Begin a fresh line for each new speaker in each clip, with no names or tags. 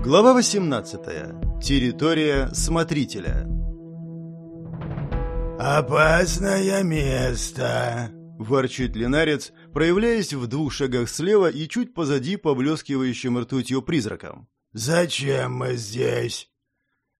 Глава 18. Территория смотрителя.
«Опасное место!»
— ворчит Ленарец, проявляясь в двух шагах слева и чуть позади поблескивающим ртутью призраком.
«Зачем мы здесь?»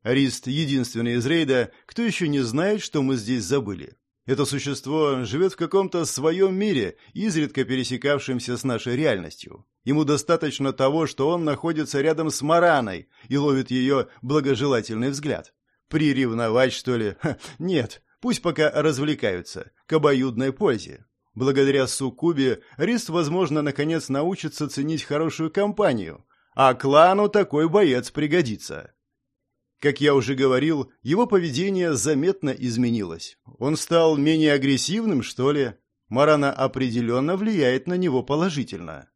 Арист — единственный из рейда, кто еще не знает, что мы здесь забыли. Это существо живет в каком-то своем мире, изредка пересекавшемся с нашей реальностью. Ему достаточно того, что он находится рядом с Мараной и ловит ее благожелательный взгляд. Приревновать, что ли? Ха, нет, пусть пока развлекаются, к обоюдной пользе. Благодаря Суккубе Рист, возможно, наконец научится ценить хорошую компанию, а клану такой боец пригодится. Как я уже говорил, его поведение заметно изменилось. Он стал менее агрессивным, что ли? Марана определенно влияет на него положительно.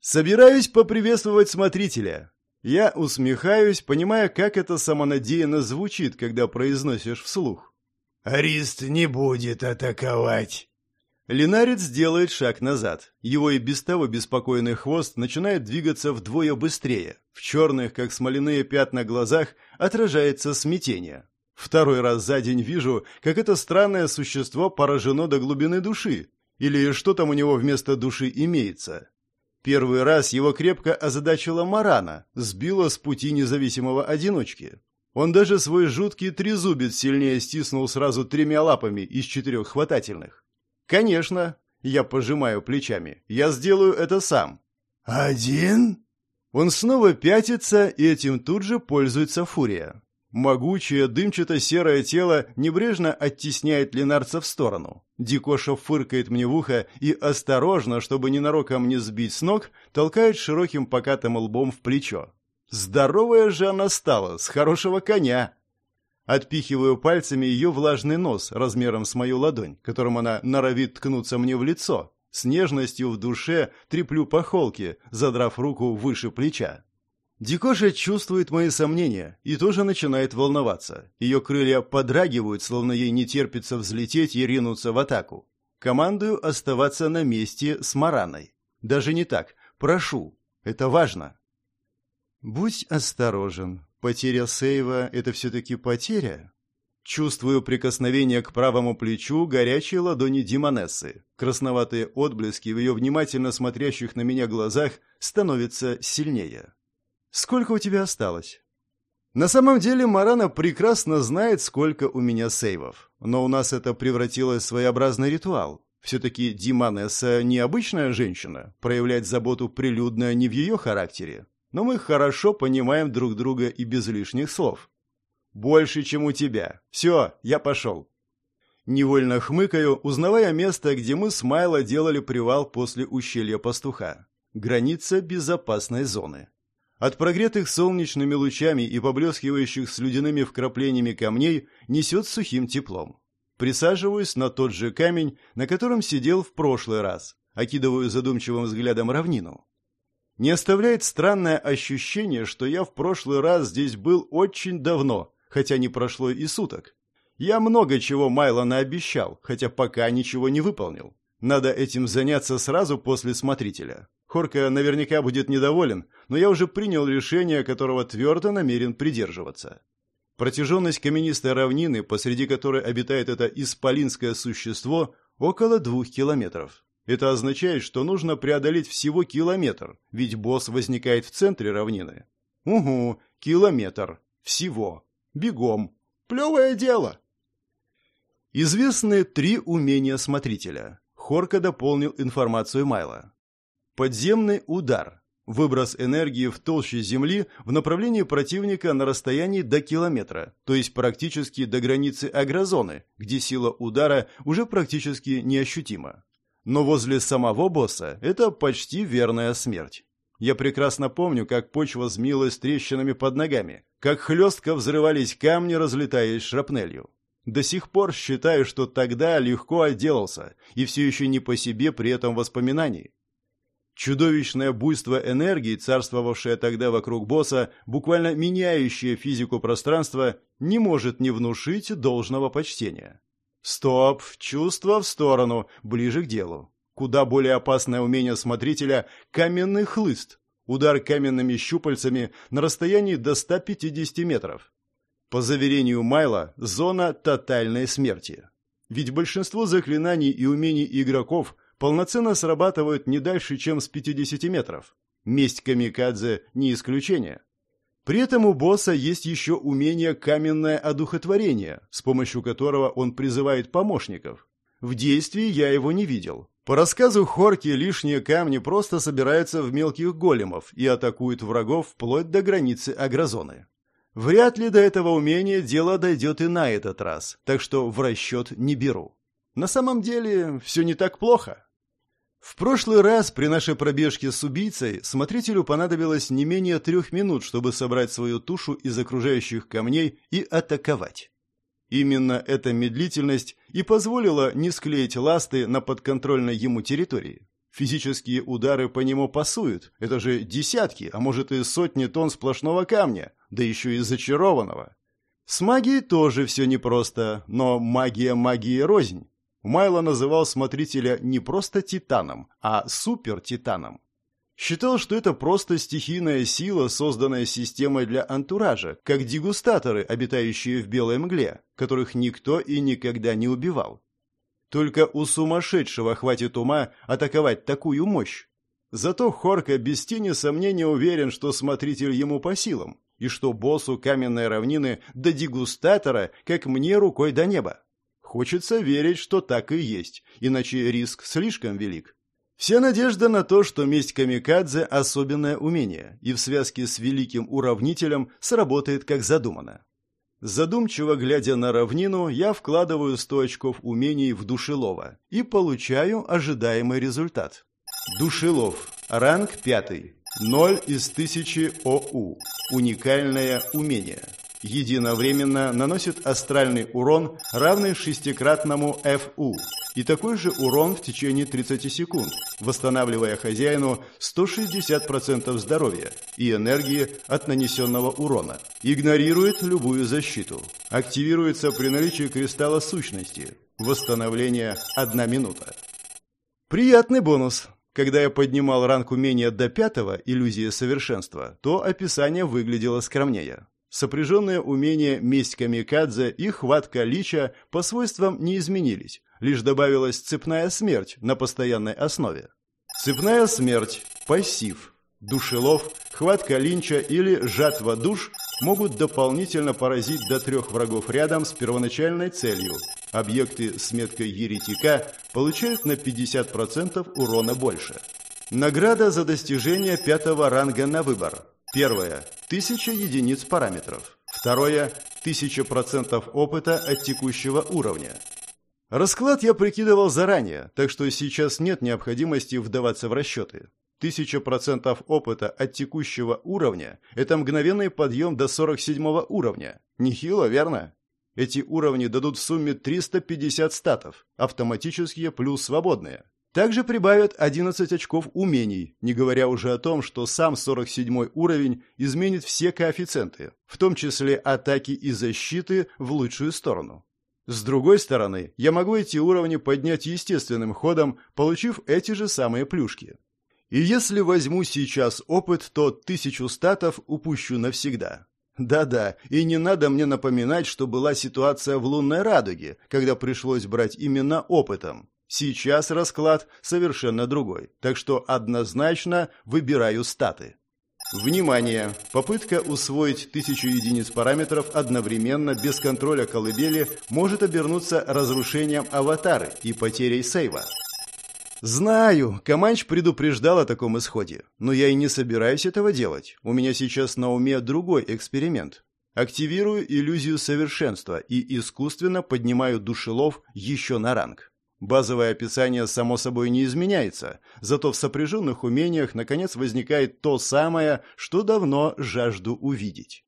Собираюсь поприветствовать смотрителя. Я усмехаюсь, понимая, как это самонадеянно звучит, когда произносишь вслух.
«Арист не будет атаковать»,
Линарец делает шаг назад. Его и без того беспокойный хвост начинает двигаться вдвое быстрее. В черных, как смоляные пятна глазах, отражается смятение. Второй раз за день вижу, как это странное существо поражено до глубины души. Или что там у него вместо души имеется. Первый раз его крепко озадачила Марана, сбила с пути независимого одиночки. Он даже свой жуткий трезубец сильнее стиснул сразу тремя лапами из четырех хватательных. «Конечно!» — я пожимаю плечами. «Я сделаю это сам».
«Один?»
Он снова пятится, и этим тут же пользуется фурия. Могучее дымчато-серое тело небрежно оттесняет Ленарца в сторону. Дикоша фыркает мне в ухо и осторожно, чтобы ненароком не сбить с ног, толкает широким покатым лбом в плечо. Здоровая же она стала, с хорошего коня. Отпихиваю пальцами ее влажный нос размером с мою ладонь, которым она норовит ткнуться мне в лицо. С нежностью в душе треплю по холке, задрав руку выше плеча. Дикоша чувствует мои сомнения и тоже начинает волноваться. Ее крылья подрагивают, словно ей не терпится взлететь и ринуться в атаку. Командую оставаться на месте с Мараной. Даже не так. Прошу. Это важно. Будь осторожен. Потеря сейва — это все-таки потеря? Чувствую прикосновение к правому плечу горячей ладони Димонессы. Красноватые отблески в ее внимательно смотрящих на меня глазах становятся сильнее. «Сколько у тебя осталось?» На самом деле Марана прекрасно знает, сколько у меня сейвов. Но у нас это превратилось в своеобразный ритуал. Все-таки Димонесса необычная женщина. Проявлять заботу прилюдно не в ее характере но мы хорошо понимаем друг друга и без лишних слов. Больше, чем у тебя. Все, я пошел. Невольно хмыкаю, узнавая место, где мы с Майло делали привал после ущелья пастуха. Граница безопасной зоны. От прогретых солнечными лучами и поблескивающих слюдяными вкраплениями камней несет сухим теплом. Присаживаюсь на тот же камень, на котором сидел в прошлый раз. Окидываю задумчивым взглядом равнину. Не оставляет странное ощущение, что я в прошлый раз здесь был очень давно, хотя не прошло и суток. Я много чего Майло наобещал, хотя пока ничего не выполнил. Надо этим заняться сразу после смотрителя. Хорка наверняка будет недоволен, но я уже принял решение, которого твердо намерен придерживаться. Протяженность каменистой равнины, посреди которой обитает это исполинское существо, около двух километров. Это означает, что нужно преодолеть всего километр, ведь босс возникает в центре равнины. Угу, километр. Всего. Бегом. Плевое дело. Известны три умения смотрителя. Хорка дополнил информацию Майла. Подземный удар. Выброс энергии в толще земли в направлении противника на расстоянии до километра, то есть практически до границы агрозоны, где сила удара уже практически неощутима. Но возле самого босса это почти верная смерть. Я прекрасно помню, как почва змилась трещинами под ногами, как хлестко взрывались камни, разлетаясь шрапнелью. До сих пор считаю, что тогда легко отделался, и все еще не по себе при этом воспоминаний. Чудовищное буйство энергии, царствовавшее тогда вокруг босса, буквально меняющее физику пространства, не может не внушить должного почтения. Стоп, чувство в сторону, ближе к делу. Куда более опасное умение смотрителя – каменный хлыст. Удар каменными щупальцами на расстоянии до 150 метров. По заверению Майла, зона тотальной смерти. Ведь большинство заклинаний и умений игроков полноценно срабатывают не дальше, чем с 50 метров. Месть Камикадзе не исключение. При этом у босса есть еще умение «каменное одухотворение», с помощью которого он призывает помощников. В действии я его не видел. По рассказу Хорки, лишние камни просто собираются в мелких големов и атакуют врагов вплоть до границы агрозоны. Вряд ли до этого умения дело дойдет и на этот раз, так что в расчет не беру. На самом деле все не так плохо. В прошлый раз при нашей пробежке с убийцей смотрителю понадобилось не менее трех минут, чтобы собрать свою тушу из окружающих камней и атаковать. Именно эта медлительность и позволила не склеить ласты на подконтрольной ему территории. Физические удары по нему пасуют. Это же десятки, а может и сотни тонн сплошного камня, да еще и зачарованного. С магией тоже все непросто, но магия магии рознь. Майло называл смотрителя не просто титаном, а супер-титаном. Считал, что это просто стихийная сила, созданная системой для антуража, как дегустаторы, обитающие в белой мгле, которых никто и никогда не убивал. Только у сумасшедшего хватит ума атаковать такую мощь. Зато Хорка без тени сомнения уверен, что смотритель ему по силам, и что боссу каменной равнины до дегустатора, как мне рукой до неба. Хочется верить, что так и есть, иначе риск слишком велик. Вся надежда на то, что месть Камикадзе – особенное умение, и в связке с великим уравнителем сработает как задумано. Задумчиво глядя на равнину, я вкладываю 100 очков умений в Душелова и получаю ожидаемый результат. Душелов. Ранг 5. 0 из 1000 ОУ. Уникальное умение единовременно наносит астральный урон, равный шестикратному ФУ, и такой же урон в течение 30 секунд, восстанавливая хозяину 160% здоровья и энергии от нанесенного урона. Игнорирует любую защиту. Активируется при наличии кристалла сущности. Восстановление 1 минута. Приятный бонус. Когда я поднимал ранг умения до пятого, иллюзия совершенства, то описание выглядело скромнее. Сопряженные умения месть камикадзе и хватка лича по свойствам не изменились, лишь добавилась цепная смерть на постоянной основе. Цепная смерть – пассив. Душелов, хватка линча или жатва душ могут дополнительно поразить до трех врагов рядом с первоначальной целью. Объекты с меткой еретика получают на 50% урона больше. Награда за достижение пятого ранга на выбор. Первое – 1000 единиц параметров. Второе – 1000% опыта от текущего уровня. Расклад я прикидывал заранее, так что сейчас нет необходимости вдаваться в расчеты. 1000% опыта от текущего уровня – это мгновенный подъем до 47 уровня. Нехило, верно? Эти уровни дадут в сумме 350 статов, автоматические плюс свободные. Также прибавят 11 очков умений, не говоря уже о том, что сам 47 уровень изменит все коэффициенты, в том числе атаки и защиты в лучшую сторону. С другой стороны, я могу эти уровни поднять естественным ходом, получив эти же самые плюшки. И если возьму сейчас опыт, то тысячу статов упущу навсегда. Да-да, и не надо мне напоминать, что была ситуация в лунной радуге, когда пришлось брать именно опытом. Сейчас расклад совершенно другой, так что однозначно выбираю статы. Внимание! Попытка усвоить тысячу единиц параметров одновременно без контроля колыбели может обернуться разрушением аватары и потерей сейва. Знаю, Каманч предупреждал о таком исходе, но я и не собираюсь этого делать. У меня сейчас на уме другой эксперимент. Активирую иллюзию совершенства и искусственно поднимаю душелов еще на ранг. Базовое описание, само собой, не изменяется, зато в сопряженных умениях наконец возникает то самое, что давно жажду увидеть.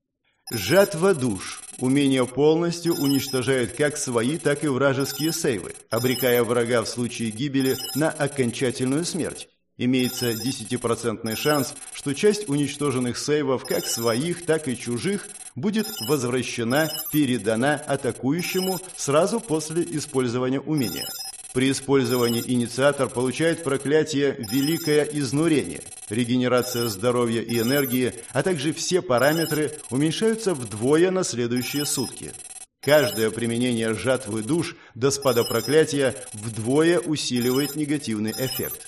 Жатва душ. Умение полностью уничтожает как свои, так и вражеские сейвы, обрекая врага в случае гибели на окончательную смерть. Имеется 10% шанс, что часть уничтоженных сейвов, как своих, так и чужих, будет возвращена, передана атакующему сразу после использования умения. При использовании инициатор получает проклятие «Великое изнурение». Регенерация здоровья и энергии, а также все параметры уменьшаются вдвое на следующие сутки. Каждое применение жатвы душ до спада проклятия вдвое усиливает негативный эффект.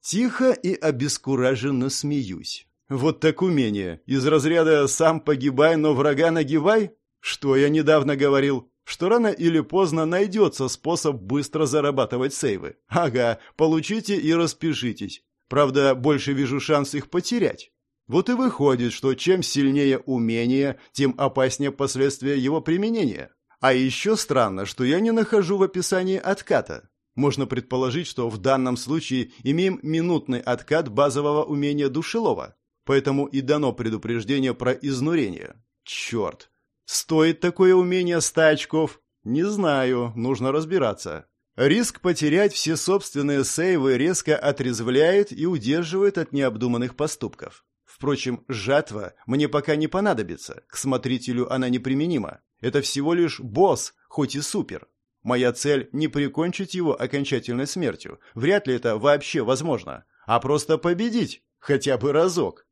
Тихо и обескураженно смеюсь. Вот так умение. Из разряда «сам погибай, но врага нагибай»? Что я недавно говорил? Что рано или поздно найдется способ быстро зарабатывать сейвы. Ага, получите и распишитесь. Правда, больше вижу шанс их потерять. Вот и выходит, что чем сильнее умение, тем опаснее последствия его применения. А еще странно, что я не нахожу в описании отката. Можно предположить, что в данном случае имеем минутный откат базового умения душелова. Поэтому и дано предупреждение про изнурение. Черт! Стоит такое умение 100 очков? Не знаю, нужно разбираться. Риск потерять все собственные сейвы резко отрезвляет и удерживает от необдуманных поступков. Впрочем, жатва мне пока не понадобится, к смотрителю она неприменима. Это всего лишь босс, хоть и супер. Моя цель не прикончить его окончательной смертью, вряд ли это вообще возможно, а просто победить, хотя бы разок.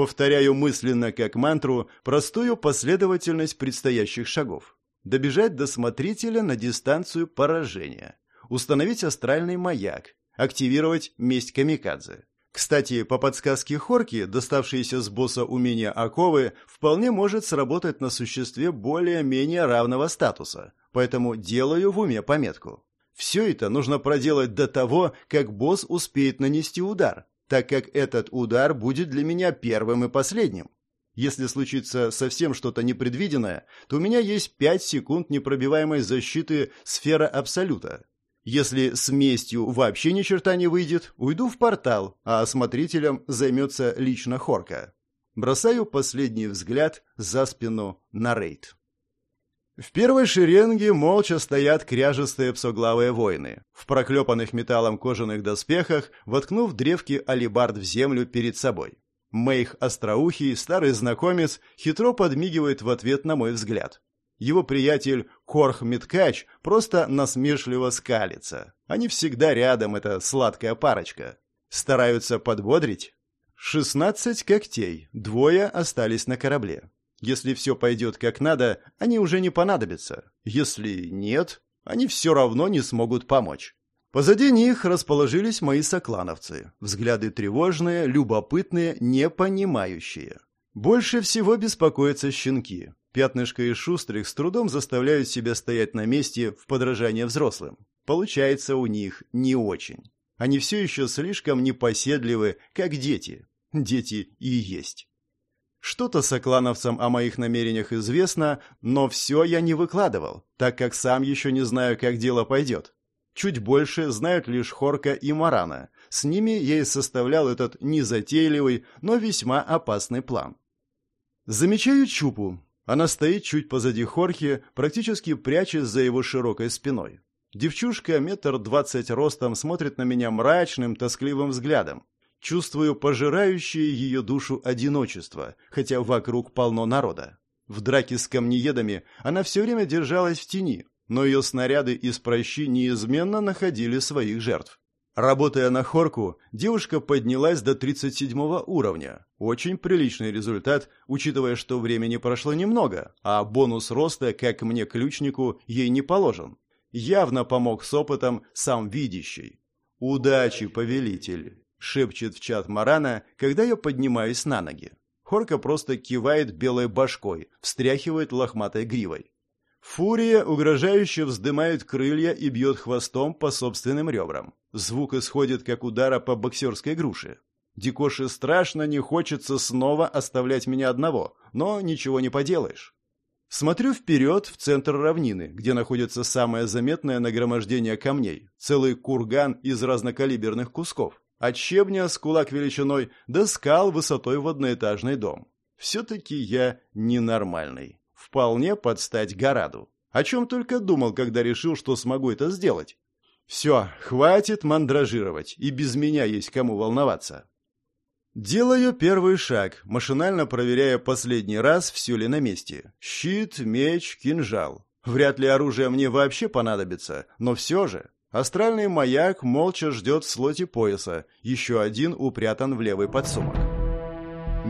Повторяю мысленно как мантру простую последовательность предстоящих шагов. Добежать до смотрителя на дистанцию поражения. Установить астральный маяк. Активировать месть камикадзе. Кстати, по подсказке Хорки, доставшейся с босса умения оковы, вполне может сработать на существе более-менее равного статуса, поэтому делаю в уме пометку. Все это нужно проделать до того, как босс успеет нанести удар, так как этот удар будет для меня первым и последним. Если случится совсем что-то непредвиденное, то у меня есть 5 секунд непробиваемой защиты сфера Абсолюта, если с местью вообще ни черта не выйдет, уйду в портал, а осмотрителем займется лично Хорка. Бросаю последний взгляд за спину на рейд. В первой шеренге молча стоят кряжестые псоглавые воины, в проклепанных металлом кожаных доспехах, воткнув древки алибард в землю перед собой. Мейх остроухий, старый знакомец, хитро подмигивает в ответ на мой взгляд. Его приятель Корх Миткач просто насмешливо скалится. Они всегда рядом, эта сладкая парочка. Стараются подбодрить. Шестнадцать когтей, двое остались на корабле. Если все пойдет как надо, они уже не понадобятся. Если нет, они все равно не смогут помочь. Позади них расположились мои соклановцы. Взгляды тревожные, любопытные, непонимающие. Больше всего беспокоятся щенки. Пятнышко и Шустрых с трудом заставляют себя стоять на месте в подражание взрослым. Получается у них не очень. Они все еще слишком непоседливы, как дети. Дети и есть. Что-то соклановцам о моих намерениях известно, но все я не выкладывал, так как сам еще не знаю, как дело пойдет. Чуть больше знают лишь Хорка и Марана. С ними я и составлял этот незатейливый, но весьма опасный план. Замечаю Чупу, она стоит чуть позади Хорхи, практически прячась за его широкой спиной. Девчушка метр двадцать ростом смотрит на меня мрачным, тоскливым взглядом. Чувствую пожирающее ее душу одиночество, хотя вокруг полно народа. В драке с камнеедами она все время держалась в тени, но ее снаряды из прощи неизменно находили своих жертв. Работая на хорку, девушка поднялась до 37 уровня. Очень приличный результат, учитывая, что времени прошло немного, а бонус роста, как мне ключнику, ей не положен. Явно помог с опытом сам видящий. «Удачи, повелитель!» — шепчет в чат Марана, когда я поднимаюсь на ноги. Хорка просто кивает белой башкой, встряхивает лохматой гривой. Фурия угрожающе вздымает крылья и бьет хвостом по собственным ребрам. Звук исходит, как удара по боксерской груше. Дикоши страшно не хочется снова оставлять меня одного, но ничего не поделаешь. Смотрю вперед в центр равнины, где находится самое заметное нагромождение камней. Целый курган из разнокалиберных кусков. От щебня с кулак величиной до скал высотой в одноэтажный дом. Все-таки я ненормальный. Вполне под стать Гораду. О чем только думал, когда решил, что смогу это сделать. Все, хватит мандражировать, и без меня есть кому волноваться. Делаю первый шаг, машинально проверяя последний раз, все ли на месте. Щит, меч, кинжал. Вряд ли оружие мне вообще понадобится, но все же. Астральный маяк молча ждет в слоте пояса, еще один упрятан в левый подсумок.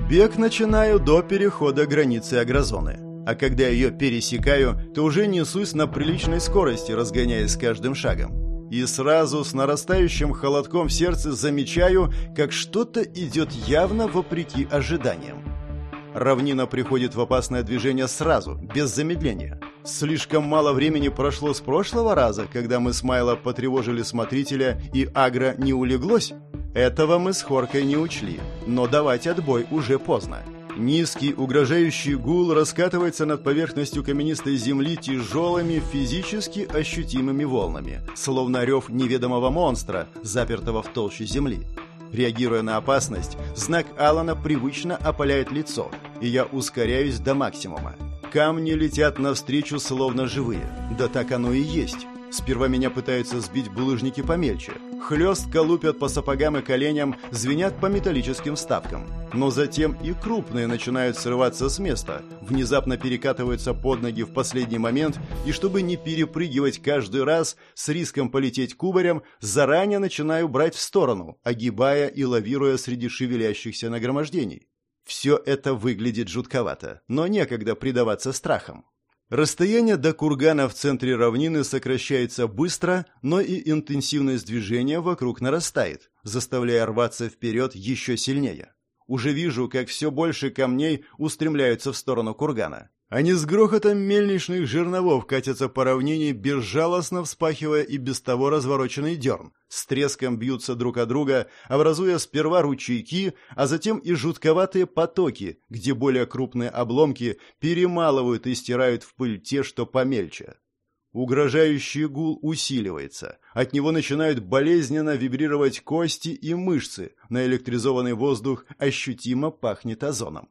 Бег начинаю до перехода границы агрозоны. А когда ее пересекаю, то уже несусь на приличной скорости, разгоняясь с каждым шагом. И сразу с нарастающим холодком в сердце замечаю, как что-то идет явно вопреки ожиданиям. Равнина приходит в опасное движение сразу, без замедления. Слишком мало времени прошло с прошлого раза, когда мы с Майло потревожили смотрителя и агро не улеглось. Этого мы с Хоркой не учли, но давать отбой уже поздно. Низкий, угрожающий гул раскатывается над поверхностью каменистой земли тяжелыми, физически ощутимыми волнами, словно рев неведомого монстра, запертого в толще земли. Реагируя на опасность, знак Алана привычно опаляет лицо, и я ускоряюсь до максимума. Камни летят навстречу, словно живые. Да так оно и есть. Сперва меня пытаются сбить булыжники помельче. Хлестко лупят по сапогам и коленям, звенят по металлическим вставкам. Но затем и крупные начинают срываться с места, внезапно перекатываются под ноги в последний момент, и чтобы не перепрыгивать каждый раз с риском полететь кубарем, заранее начинаю брать в сторону, огибая и лавируя среди шевелящихся нагромождений. Все это выглядит жутковато, но некогда предаваться страхам. Расстояние до кургана в центре равнины сокращается быстро, но и интенсивность движения вокруг нарастает, заставляя рваться вперед еще сильнее. Уже вижу, как все больше камней устремляются в сторону кургана. Они с грохотом мельничных жерновов катятся по равнине, безжалостно вспахивая и без того развороченный дерн. С треском бьются друг о друга, образуя сперва ручейки, а затем и жутковатые потоки, где более крупные обломки перемалывают и стирают в пыль те, что помельче. Угрожающий гул усиливается. От него начинают болезненно вибрировать кости и мышцы. На электризованный воздух ощутимо пахнет озоном.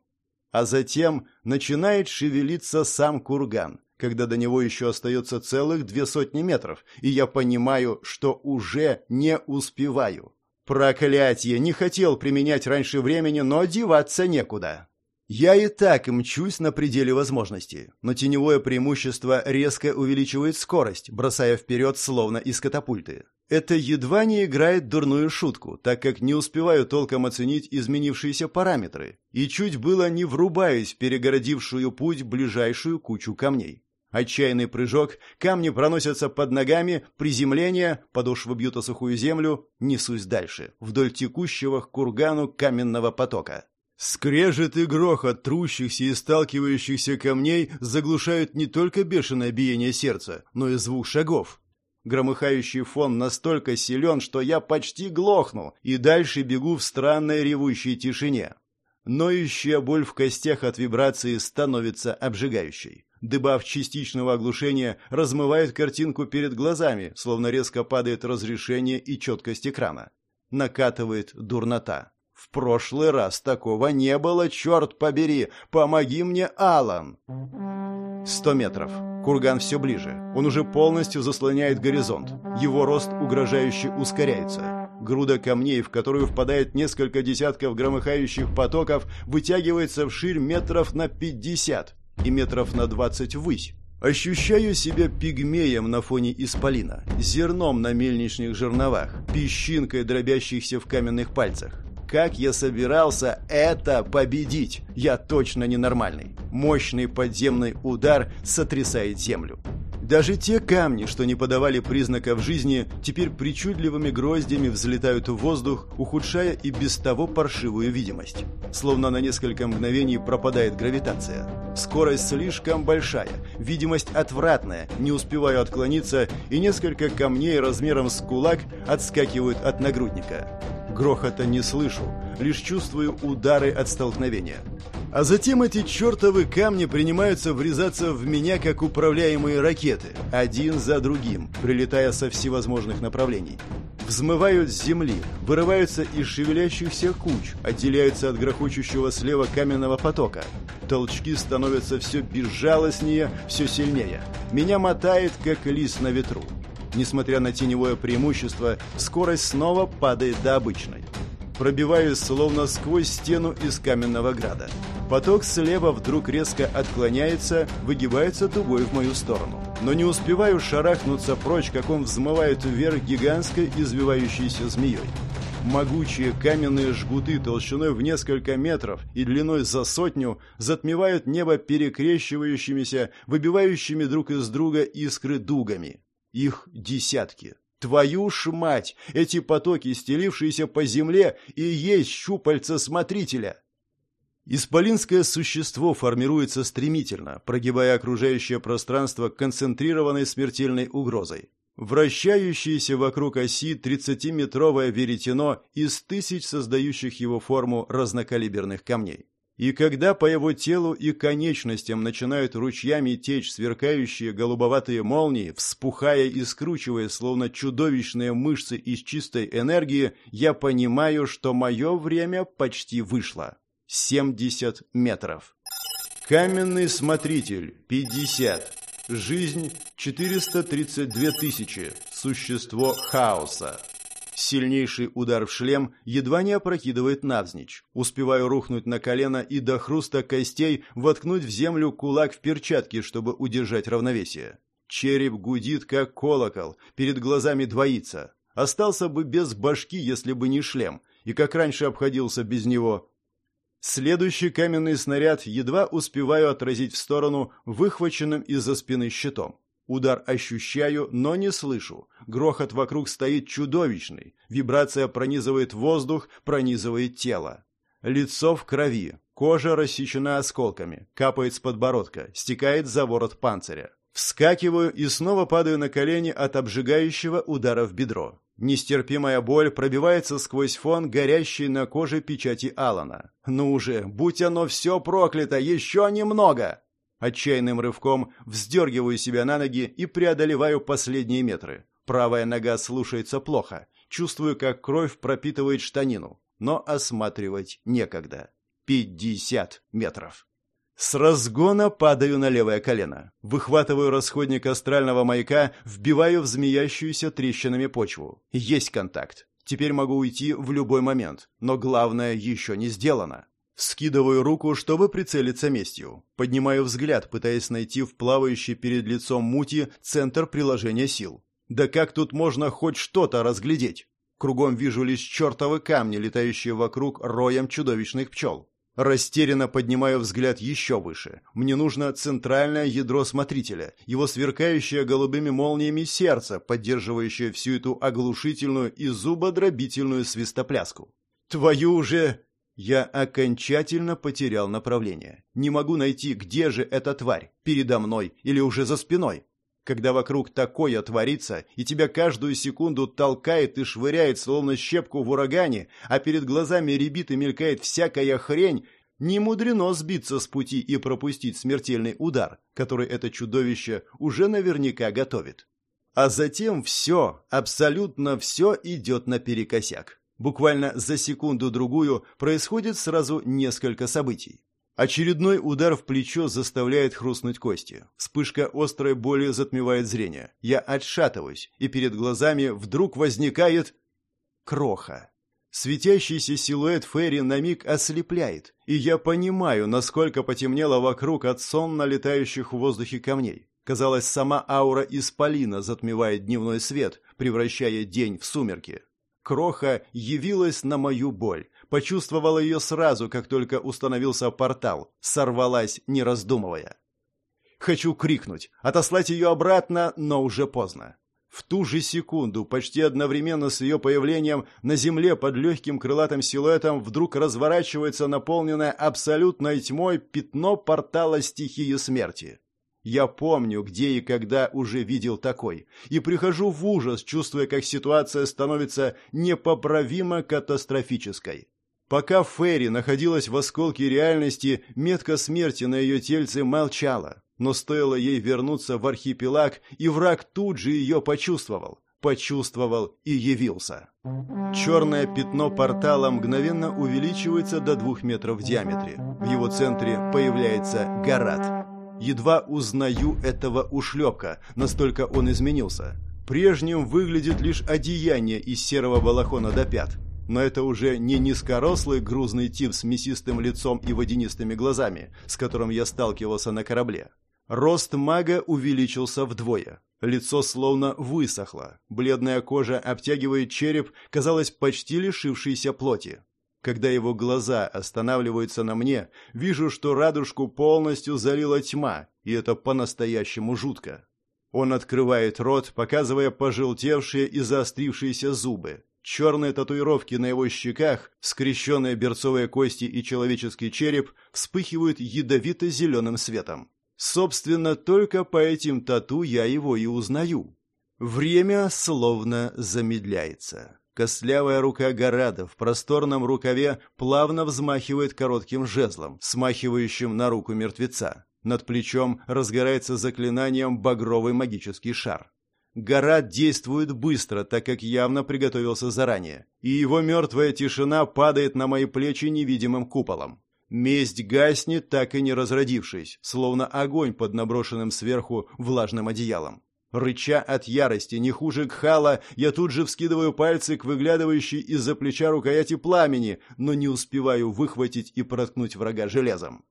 А затем начинает шевелиться сам курган, когда до него еще остается целых две сотни метров, и я понимаю, что уже не успеваю. Проклятие! Не хотел применять раньше времени, но деваться некуда. Я и так мчусь на пределе возможностей, но теневое преимущество резко увеличивает скорость, бросая вперед словно из катапульты. Это едва не играет дурную шутку, так как не успеваю толком оценить изменившиеся параметры, и чуть было не врубаюсь в перегородившую путь ближайшую кучу камней. Отчаянный прыжок, камни проносятся под ногами, приземление, подошвы бьют о сухую землю, несусь дальше, вдоль текущего к кургану каменного потока. Скрежет и грохот трущихся и сталкивающихся камней заглушают не только бешеное биение сердца, но и звук шагов. Громыхающий фон настолько силен, что я почти глохну и дальше бегу в странной ревущей тишине. Ноющая боль в костях от вибрации становится обжигающей. Дебаф частичного оглушения размывает картинку перед глазами, словно резко падает разрешение и четкость экрана. Накатывает дурнота. В прошлый раз такого не было, черт побери! Помоги мне, Алан! Сто метров. Курган все ближе. Он уже полностью заслоняет горизонт. Его рост угрожающе ускоряется. Груда камней, в которую впадает несколько десятков громыхающих потоков, вытягивается вширь метров на пятьдесят и метров на двадцать ввысь. Ощущаю себя пигмеем на фоне исполина, зерном на мельничных жерновах, песчинкой, дробящихся в каменных пальцах как я собирался это победить? Я точно ненормальный. Мощный подземный удар сотрясает землю. Даже те камни, что не подавали признаков жизни, теперь причудливыми гроздями взлетают в воздух, ухудшая и без того паршивую видимость. Словно на несколько мгновений пропадает гравитация. Скорость слишком большая, видимость отвратная, не успеваю отклониться, и несколько камней размером с кулак отскакивают от нагрудника. Грохота не слышу, лишь чувствую удары от столкновения. А затем эти чертовы камни принимаются врезаться в меня, как управляемые ракеты, один за другим, прилетая со всевозможных направлений. Взмывают с земли, вырываются из шевелящихся куч, отделяются от грохочущего слева каменного потока. Толчки становятся все безжалостнее, все сильнее. Меня мотает, как лист на ветру. Несмотря на теневое преимущество, скорость снова падает до обычной. Пробиваюсь словно сквозь стену из каменного града. Поток слева вдруг резко отклоняется, выгибается дугой в мою сторону. но не успеваю шарахнуться прочь, как он взмывает вверх гигантской извивающейся змеей. Могучие каменные жгуты толщиной в несколько метров и длиной за сотню затмевают небо перекрещивающимися, выбивающими друг из друга искры дугами. Их десятки. Твою ж мать! Эти потоки, стелившиеся по земле, и есть щупальца смотрителя. Исполинское существо формируется стремительно, прогибая окружающее пространство концентрированной смертельной угрозой. Вращающееся вокруг оси 30-метровое веретено из тысяч создающих его форму разнокалиберных камней. И когда по его телу и конечностям начинают ручьями течь сверкающие голубоватые молнии, вспухая и скручивая, словно чудовищные мышцы из чистой энергии, я понимаю, что мое время почти вышло. 70 метров. Каменный смотритель – 50. Жизнь 432 тысячи. Существо хаоса. Сильнейший удар в шлем едва не опрокидывает навзничь. Успеваю рухнуть на колено и до хруста костей воткнуть в землю кулак в перчатке, чтобы удержать равновесие. Череп гудит, как колокол, перед глазами двоится. Остался бы без башки, если бы не шлем, и как раньше обходился без него. Следующий каменный снаряд едва успеваю отразить в сторону выхваченным из-за спины щитом. Удар ощущаю, но не слышу. Грохот вокруг стоит чудовищный. Вибрация пронизывает воздух, пронизывает тело. Лицо в крови, кожа рассечена осколками, капает с подбородка, стекает за ворот панциря. Вскакиваю и снова падаю на колени от обжигающего удара в бедро. Нестерпимая боль пробивается сквозь фон горящей на коже печати Алана. «Ну уже, будь оно все проклято, еще немного!» Отчаянным рывком вздергиваю себя на ноги и преодолеваю последние метры. Правая нога слушается плохо. Чувствую, как кровь пропитывает штанину. Но осматривать некогда. Пятьдесят метров. С разгона падаю на левое колено. Выхватываю расходник астрального маяка, вбиваю в змеящуюся трещинами почву. Есть контакт. Теперь могу уйти в любой момент. Но главное еще не сделано. Скидываю руку, чтобы прицелиться местью. Поднимаю взгляд, пытаясь найти в плавающей перед лицом мути центр приложения сил. Да как тут можно хоть что-то разглядеть? Кругом вижу лишь чертовы камни, летающие вокруг роем чудовищных пчел. Растерянно поднимаю взгляд еще выше. Мне нужно центральное ядро смотрителя, его сверкающее голубыми молниями сердце, поддерживающее всю эту оглушительную и зубодробительную свистопляску. Твою уже... Я окончательно потерял направление. Не могу найти, где же эта тварь, передо мной или уже за спиной. Когда вокруг такое творится, и тебя каждую секунду толкает и швыряет, словно щепку в урагане, а перед глазами ребит и мелькает всякая хрень, не мудрено сбиться с пути и пропустить смертельный удар, который это чудовище уже наверняка готовит. А затем все, абсолютно все идет наперекосяк. Буквально за секунду-другую происходит сразу несколько событий. Очередной удар в плечо заставляет хрустнуть кости. Вспышка острой боли затмевает зрение. Я отшатываюсь, и перед глазами вдруг возникает... Кроха. Светящийся силуэт Ферри на миг ослепляет, и я понимаю, насколько потемнело вокруг от сонно летающих в воздухе камней. Казалось, сама аура исполина затмевает дневной свет, превращая день в сумерки. Кроха явилась на мою боль, почувствовала ее сразу, как только установился портал, сорвалась, не раздумывая. Хочу крикнуть, отослать ее обратно, но уже поздно. В ту же секунду, почти одновременно с ее появлением, на земле под легким крылатым силуэтом вдруг разворачивается наполненное абсолютной тьмой пятно портала стихии смерти. Я помню, где и когда уже видел такой, и прихожу в ужас, чувствуя, как ситуация становится непоправимо катастрофической. Пока Ферри находилась в осколке реальности, метка смерти на ее тельце молчала. Но стоило ей вернуться в архипелаг, и враг тут же ее почувствовал. Почувствовал и явился. Черное пятно портала мгновенно увеличивается до двух метров в диаметре. В его центре появляется Гарат. Едва узнаю этого ушлепка, настолько он изменился. Прежним выглядит лишь одеяние из серого балахона до пят но это уже не низкорослый грузный тип с мясистым лицом и водянистыми глазами, с которым я сталкивался на корабле. Рост мага увеличился вдвое. Лицо словно высохло. Бледная кожа обтягивает череп, казалось, почти лишившийся плоти. Когда его глаза останавливаются на мне, вижу, что радужку полностью залила тьма, и это по-настоящему жутко. Он открывает рот, показывая пожелтевшие и заострившиеся зубы. Черные татуировки на его щеках, скрещенные берцовые кости и человеческий череп вспыхивают ядовито-зеленым светом. Собственно, только по этим тату я его и узнаю. Время словно замедляется. Костлявая рука Горада в просторном рукаве плавно взмахивает коротким жезлом, смахивающим на руку мертвеца. Над плечом разгорается заклинанием багровый магический шар. Горад действует быстро, так как явно приготовился заранее, и его мертвая тишина падает на мои плечи невидимым куполом. Месть гаснет, так и не разродившись, словно огонь под наброшенным сверху влажным одеялом. Рыча от ярости, не хуже Кхала, я тут же вскидываю пальцы к выглядывающей из-за плеча рукояти пламени, но не успеваю выхватить и проткнуть врага железом.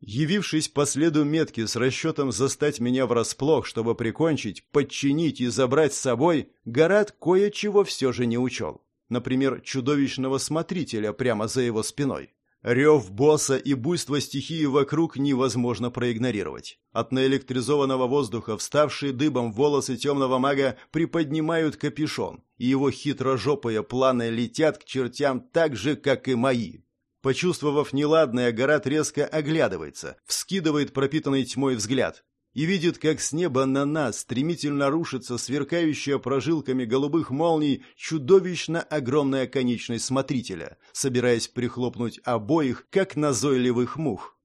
Явившись по следу метки с расчетом застать меня врасплох, чтобы прикончить, подчинить и забрать с собой, Гарат кое-чего все же не учел. Например, чудовищного смотрителя прямо за его спиной. Рев босса и буйство стихии вокруг невозможно проигнорировать. От наэлектризованного воздуха вставшие дыбом волосы темного мага приподнимают капюшон, и его хитрожопые планы летят к чертям так же, как и мои. Почувствовав неладное, Гарат резко оглядывается, вскидывает пропитанный тьмой взгляд и видит, как с неба на нас стремительно рушится сверкающая прожилками голубых молний чудовищно огромная конечность смотрителя, собираясь прихлопнуть обоих, как назойливых мух.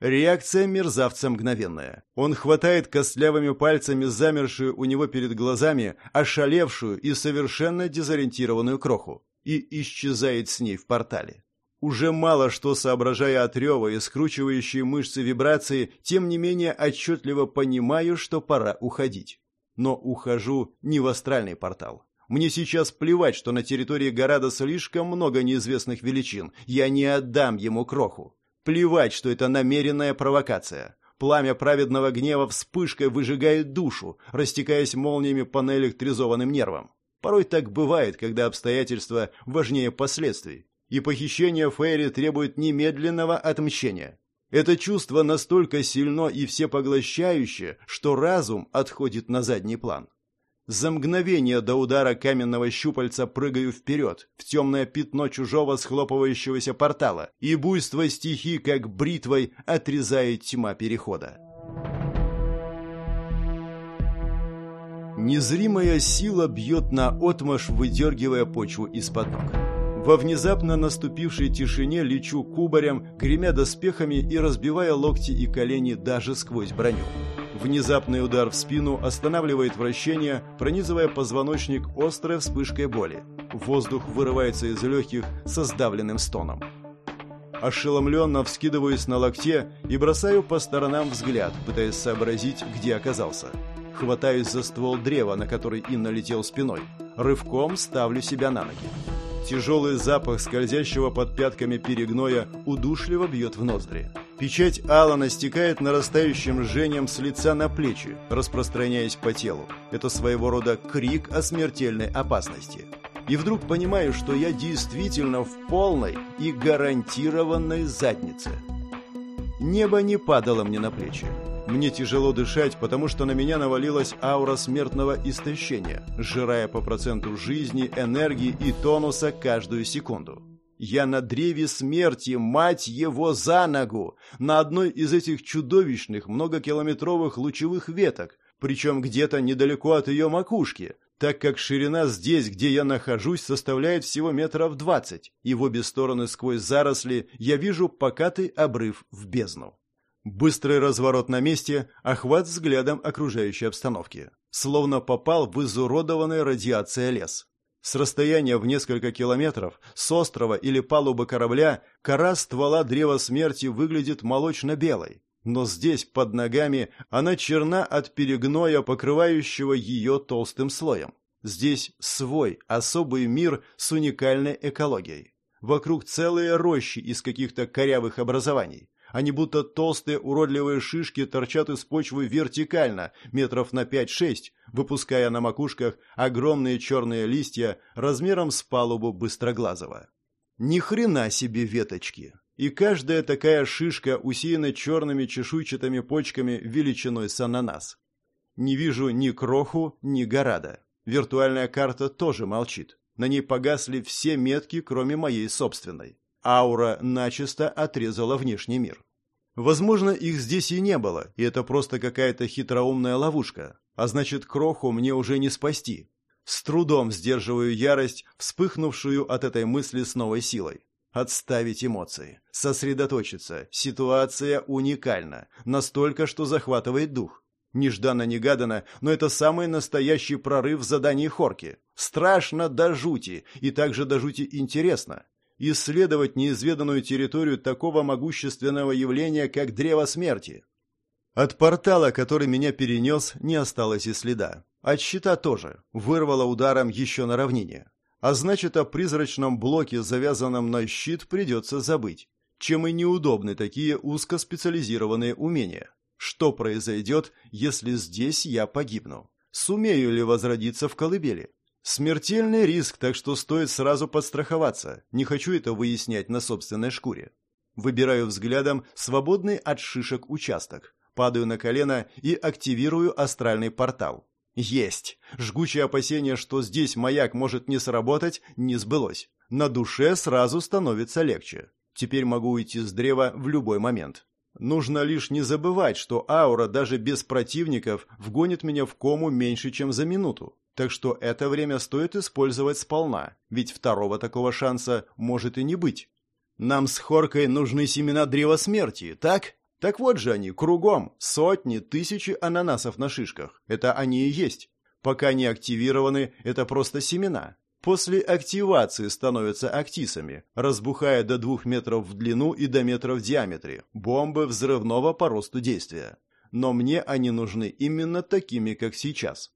Реакция мерзавца мгновенная. Он хватает костлявыми пальцами замершую у него перед глазами, ошалевшую и совершенно дезориентированную кроху, и исчезает с ней в портале. Уже мало что соображая от рева и скручивающие мышцы вибрации, тем не менее отчетливо понимаю, что пора уходить. Но ухожу не в астральный портал. Мне сейчас плевать, что на территории Горада слишком много неизвестных величин. Я не отдам ему кроху. Плевать, что это намеренная провокация. Пламя праведного гнева вспышкой выжигает душу, растекаясь молниями по наэлектризованным нервам. Порой так бывает, когда обстоятельства важнее последствий и похищение Фейри требует немедленного отмщения. Это чувство настолько сильно и всепоглощающее, что разум отходит на задний план. За мгновение до удара каменного щупальца прыгаю вперед, в темное пятно чужого схлопывающегося портала, и буйство стихи, как бритвой, отрезает тьма перехода. Незримая сила бьет на отмашь, выдергивая почву из-под ног. Во внезапно наступившей тишине лечу кубарем, гремя доспехами и разбивая локти и колени даже сквозь броню. Внезапный удар в спину останавливает вращение, пронизывая позвоночник острой вспышкой боли. Воздух вырывается из легких со сдавленным стоном. Ошеломленно вскидываюсь на локте и бросаю по сторонам взгляд, пытаясь сообразить, где оказался. Хватаюсь за ствол древа, на который Инна летел спиной. Рывком ставлю себя на ноги. Тяжелый запах скользящего под пятками перегноя удушливо бьет в ноздри. Печать Алана стекает нарастающим жжением с лица на плечи, распространяясь по телу. Это своего рода крик о смертельной опасности. И вдруг понимаю, что я действительно в полной и гарантированной заднице. Небо не падало мне на плечи. Мне тяжело дышать, потому что на меня навалилась аура смертного истощения, сжирая по проценту жизни, энергии и тонуса каждую секунду. Я на древе смерти, мать его, за ногу, на одной из этих чудовищных многокилометровых лучевых веток, причем где-то недалеко от ее макушки, так как ширина здесь, где я нахожусь, составляет всего метров двадцать, и в обе стороны сквозь заросли я вижу покатый обрыв в бездну. Быстрый разворот на месте, охват взглядом окружающей обстановки. Словно попал в изуродованный радиация лес. С расстояния в несколько километров, с острова или палубы корабля, кора ствола древа смерти выглядит молочно-белой. Но здесь, под ногами, она черна от перегноя, покрывающего ее толстым слоем. Здесь свой, особый мир с уникальной экологией. Вокруг целые рощи из каких-то корявых образований Они будто толстые уродливые шишки торчат из почвы вертикально, метров на 5-6, выпуская на макушках огромные черные листья размером с палубу быстроглазого. Ни хрена себе веточки! И каждая такая шишка усеяна черными чешуйчатыми почками величиной с ананас. Не вижу ни кроху, ни горада. Виртуальная карта тоже молчит. На ней погасли все метки, кроме моей собственной. Аура начисто отрезала внешний мир. Возможно, их здесь и не было, и это просто какая-то хитроумная ловушка. А значит, кроху мне уже не спасти. С трудом сдерживаю ярость, вспыхнувшую от этой мысли с новой силой. Отставить эмоции. Сосредоточиться. Ситуация уникальна. Настолько, что захватывает дух. Нежданно-негаданно, но это самый настоящий прорыв в задании Хорки. Страшно до жути, и также до жути интересно исследовать неизведанную территорию такого могущественного явления, как Древо Смерти. От портала, который меня перенес, не осталось и следа. От щита тоже. Вырвало ударом еще на равнине. А значит, о призрачном блоке, завязанном на щит, придется забыть. Чем и неудобны такие узкоспециализированные умения. Что произойдет, если здесь я погибну? Сумею ли возродиться в колыбели? Смертельный риск, так что стоит сразу подстраховаться. Не хочу это выяснять на собственной шкуре. Выбираю взглядом свободный от шишек участок. Падаю на колено и активирую астральный портал. Есть! Жгучее опасение, что здесь маяк может не сработать, не сбылось. На душе сразу становится легче. Теперь могу уйти с древа в любой момент. Нужно лишь не забывать, что аура даже без противников вгонит меня в кому меньше, чем за минуту. Так что это время стоит использовать сполна, ведь второго такого шанса может и не быть. Нам с Хоркой нужны семена древа смерти, так? Так вот же они, кругом, сотни, тысячи ананасов на шишках. Это они и есть. Пока не активированы, это просто семена. После активации становятся актисами, разбухая до двух метров в длину и до метра в диаметре. Бомбы взрывного по росту действия. Но мне они нужны именно такими, как сейчас.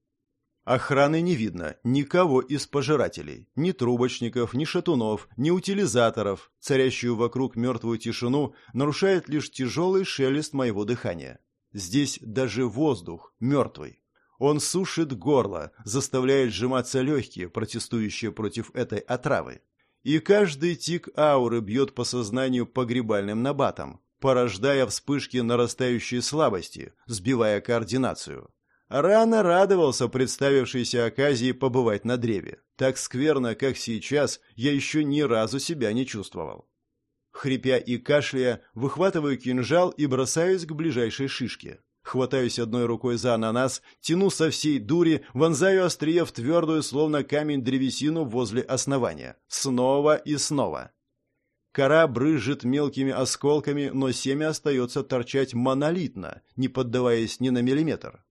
Охраны не видно, никого из пожирателей, ни трубочников, ни шатунов, ни утилизаторов. Царящую вокруг мертвую тишину нарушает лишь тяжелый шелест моего дыхания. Здесь даже воздух мертвый. Он сушит горло, заставляет сжиматься легкие, протестующие против этой отравы. И каждый тик ауры бьет по сознанию погребальным набатом, порождая вспышки нарастающей слабости, сбивая координацию. Рано радовался представившейся оказии побывать на древе. Так скверно, как сейчас, я еще ни разу себя не чувствовал. Хрипя и кашляя, выхватываю кинжал и бросаюсь к ближайшей шишке. Хватаюсь одной рукой за ананас, тяну со всей дури, вонзаю острие в твердую, словно камень древесину возле основания. Снова и снова. Кора брызжет мелкими осколками, но семя остается торчать монолитно, не поддаваясь ни на миллиметр.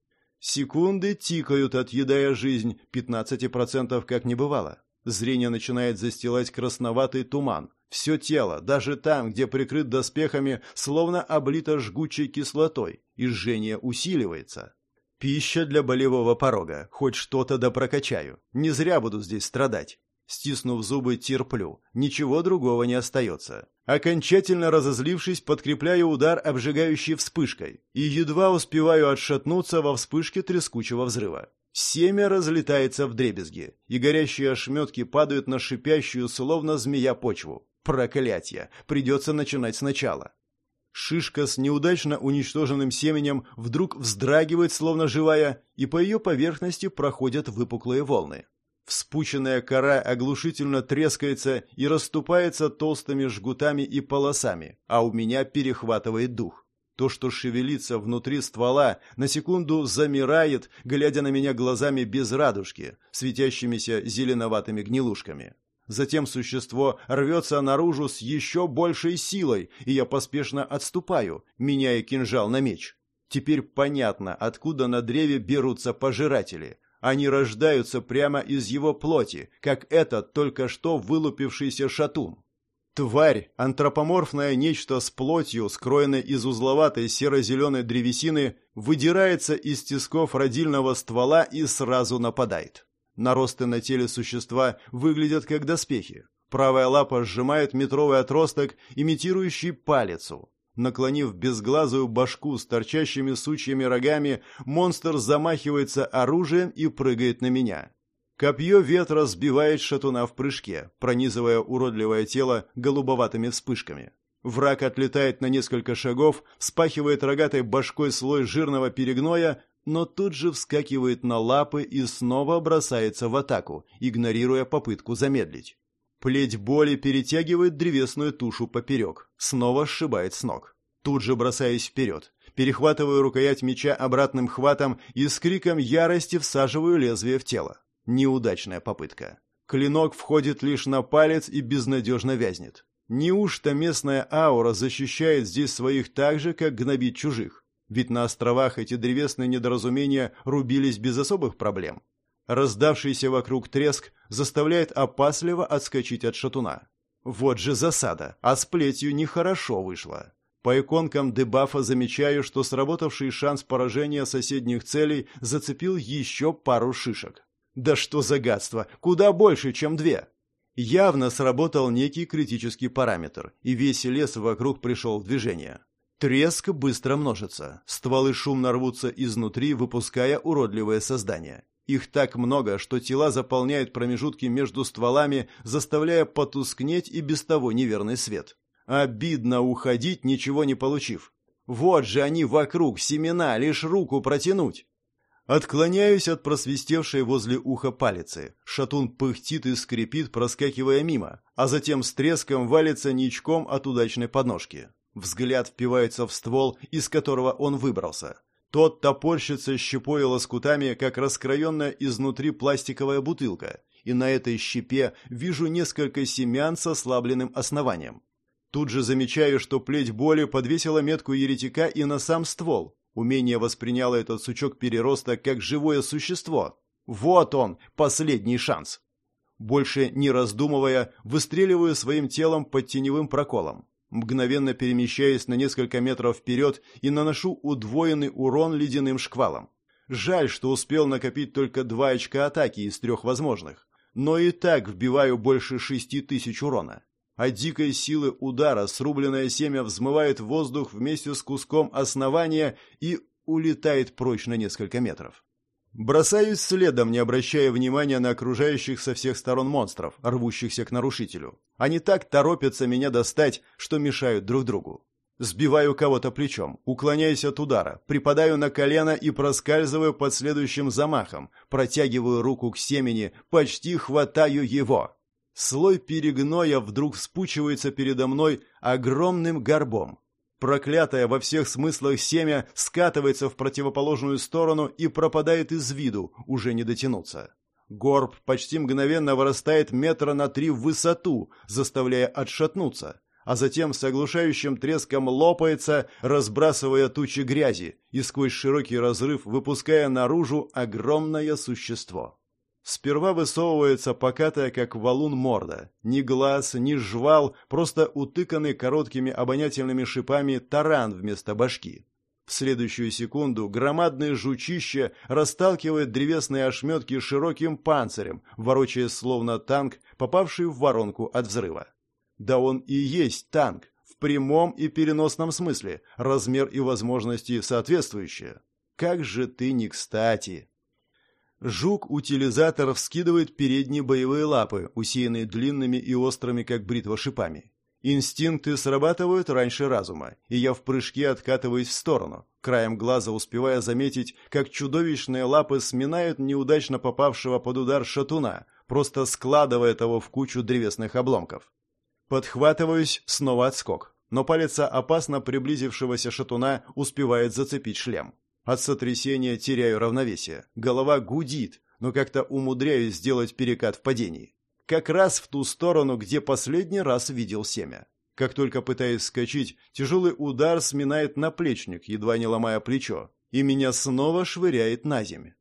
Секунды тикают, отъедая жизнь, 15% как не бывало. Зрение начинает застилать красноватый туман. Все тело, даже там, где прикрыт доспехами, словно облито жгучей кислотой, и жжение усиливается. Пища для болевого порога. Хоть что-то да прокачаю. Не зря буду здесь страдать. Стиснув зубы, терплю. Ничего другого не остается. Окончательно разозлившись, подкрепляю удар обжигающей вспышкой и едва успеваю отшатнуться во вспышке трескучего взрыва. Семя разлетается в дребезги, и горящие ошметки падают на шипящую, словно змея, почву. Проклятье! Придется начинать сначала. Шишка с неудачно уничтоженным семенем вдруг вздрагивает, словно живая, и по ее поверхности проходят выпуклые волны. Вспученная кора оглушительно трескается и расступается толстыми жгутами и полосами, а у меня перехватывает дух. То, что шевелится внутри ствола, на секунду замирает, глядя на меня глазами без радужки, светящимися зеленоватыми гнилушками. Затем существо рвется наружу с еще большей силой, и я поспешно отступаю, меняя кинжал на меч. Теперь понятно, откуда на древе берутся пожиратели. Они рождаются прямо из его плоти, как этот только что вылупившийся шатун. Тварь, антропоморфное нечто с плотью, скроенной из узловатой серо-зеленой древесины, выдирается из тисков родильного ствола и сразу нападает. Наросты на теле существа выглядят как доспехи. Правая лапа сжимает метровый отросток, имитирующий палицу. Наклонив безглазую башку с торчащими сучьями рогами, монстр замахивается оружием и прыгает на меня. Копье ветра сбивает шатуна в прыжке, пронизывая уродливое тело голубоватыми вспышками. Враг отлетает на несколько шагов, спахивает рогатой башкой слой жирного перегноя, но тут же вскакивает на лапы и снова бросается в атаку, игнорируя попытку замедлить. Плеть боли перетягивает древесную тушу поперек, снова сшибает с ног. Тут же бросаясь вперед, перехватываю рукоять меча обратным хватом и с криком ярости всаживаю лезвие в тело. Неудачная попытка. Клинок входит лишь на палец и безнадежно вязнет. Неужто местная аура защищает здесь своих так же, как гнобит чужих? Ведь на островах эти древесные недоразумения рубились без особых проблем. Раздавшийся вокруг треск заставляет опасливо отскочить от шатуна. Вот же засада, а с плетью нехорошо вышло. По иконкам дебафа замечаю, что сработавший шанс поражения соседних целей зацепил еще пару шишек. Да что за гадство, куда больше, чем две. Явно сработал некий критический параметр, и весь лес вокруг пришел в движение. Треск быстро множится, стволы шумно рвутся изнутри, выпуская уродливые создания. Их так много, что тела заполняют промежутки между стволами, заставляя потускнеть и без того неверный свет. Обидно уходить, ничего не получив. Вот же они вокруг, семена, лишь руку протянуть. Отклоняюсь от просвистевшей возле уха палицы. Шатун пыхтит и скрипит, проскакивая мимо, а затем с треском валится ничком от удачной подножки. Взгляд впивается в ствол, из которого он выбрался. Тот топорщится щепой и лоскутами, как раскроенная изнутри пластиковая бутылка, и на этой щепе вижу несколько семян со ослабленным основанием. Тут же замечаю, что плеть боли подвесила метку еретика и на сам ствол. Умение восприняло этот сучок перероста как живое существо. Вот он, последний шанс. Больше не раздумывая, выстреливаю своим телом под теневым проколом мгновенно перемещаясь на несколько метров вперед и наношу удвоенный урон ледяным шквалом. Жаль, что успел накопить только два очка атаки из трех возможных, но и так вбиваю больше шести тысяч урона. От дикой силы удара срубленное семя взмывает воздух вместе с куском основания и улетает прочь на несколько метров. Бросаюсь следом, не обращая внимания на окружающих со всех сторон монстров, рвущихся к нарушителю. Они так торопятся меня достать, что мешают друг другу. Сбиваю кого-то плечом, уклоняюсь от удара, припадаю на колено и проскальзываю под следующим замахом, протягиваю руку к семени, почти хватаю его. Слой перегноя вдруг вспучивается передо мной огромным горбом. Проклятое во всех смыслах семя скатывается в противоположную сторону и пропадает из виду, уже не дотянуться. Горб почти мгновенно вырастает метра на три в высоту, заставляя отшатнуться, а затем с оглушающим треском лопается, разбрасывая тучи грязи и сквозь широкий разрыв выпуская наружу огромное существо. Сперва высовывается покатая, как валун морда. Ни глаз, ни жвал, просто утыканный короткими обонятельными шипами таран вместо башки. В следующую секунду громадное жучище расталкивает древесные ошметки широким панцирем, ворочаясь словно танк, попавший в воронку от взрыва. Да он и есть танк, в прямом и переносном смысле, размер и возможности соответствующие. Как же ты не кстати! Жук-утилизатор вскидывает передние боевые лапы, усеянные длинными и острыми, как бритва, шипами. Инстинкты срабатывают раньше разума, и я в прыжке откатываюсь в сторону, краем глаза успевая заметить, как чудовищные лапы сминают неудачно попавшего под удар шатуна, просто складывая того в кучу древесных обломков. Подхватываюсь, снова отскок, но палец опасно приблизившегося шатуна успевает зацепить шлем. От сотрясения теряю равновесие. Голова гудит, но как-то умудряюсь сделать перекат в падении. Как раз в ту сторону, где последний раз видел семя. Как только пытаюсь скачать, тяжелый удар сминает наплечник, едва не ломая плечо, и меня снова швыряет на землю.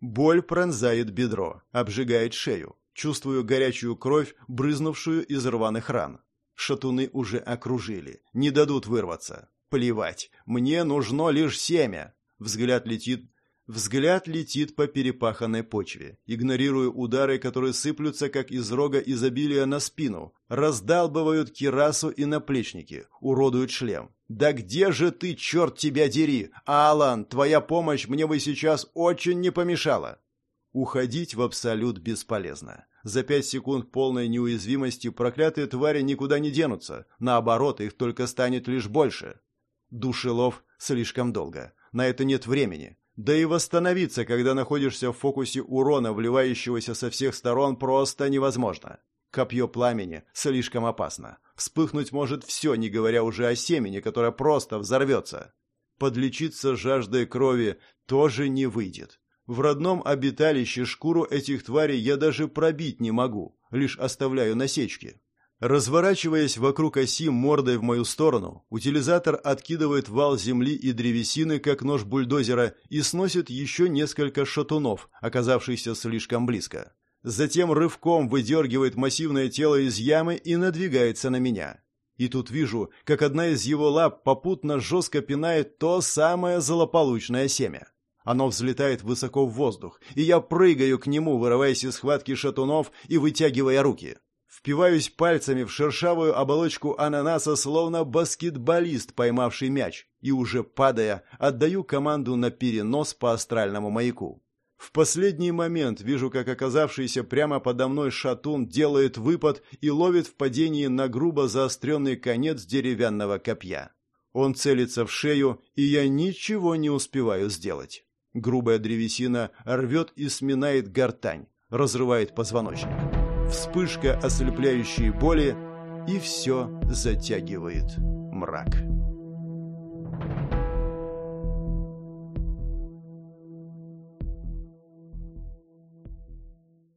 Боль пронзает бедро, обжигает шею. Чувствую горячую кровь, брызнувшую из рваных ран. Шатуны уже окружили, не дадут вырваться. Плевать, мне нужно лишь семя. Взгляд летит Взгляд летит по перепаханной почве, игнорируя удары, которые сыплются, как из рога изобилия на спину, раздалбывают кирасу и наплечники, уродуют шлем. «Да где же ты, черт тебя дери! Алан, твоя помощь мне бы сейчас очень не помешала!» Уходить в абсолют бесполезно. За пять секунд полной неуязвимости проклятые твари никуда не денутся, наоборот, их только станет лишь больше. Душелов слишком долго. На это нет времени. Да и восстановиться, когда находишься в фокусе урона, вливающегося со всех сторон, просто невозможно. Копье пламени слишком опасно. Вспыхнуть может все, не говоря уже о семени, которое просто взорвется. Подлечиться жаждой крови тоже не выйдет. В родном обиталище шкуру этих тварей я даже пробить не могу, лишь оставляю насечки. Разворачиваясь вокруг оси мордой в мою сторону, утилизатор откидывает вал земли и древесины, как нож бульдозера, и сносит еще несколько шатунов, оказавшихся слишком близко. Затем рывком выдергивает массивное тело из ямы и надвигается на меня. И тут вижу, как одна из его лап попутно жестко пинает то самое злополучное семя. Оно взлетает высоко в воздух, и я прыгаю к нему, вырываясь из схватки шатунов и вытягивая руки. Впиваюсь пальцами в шершавую оболочку ананаса, словно баскетболист, поймавший мяч, и уже падая, отдаю команду на перенос по астральному маяку. В последний момент вижу, как оказавшийся прямо подо мной шатун делает выпад и ловит в падении на грубо заостренный конец деревянного копья. Он целится в шею, и я ничего не успеваю сделать. Грубая древесина рвет и сминает гортань, разрывает позвоночник. Вспышка ослепляющей боли, и все затягивает мрак.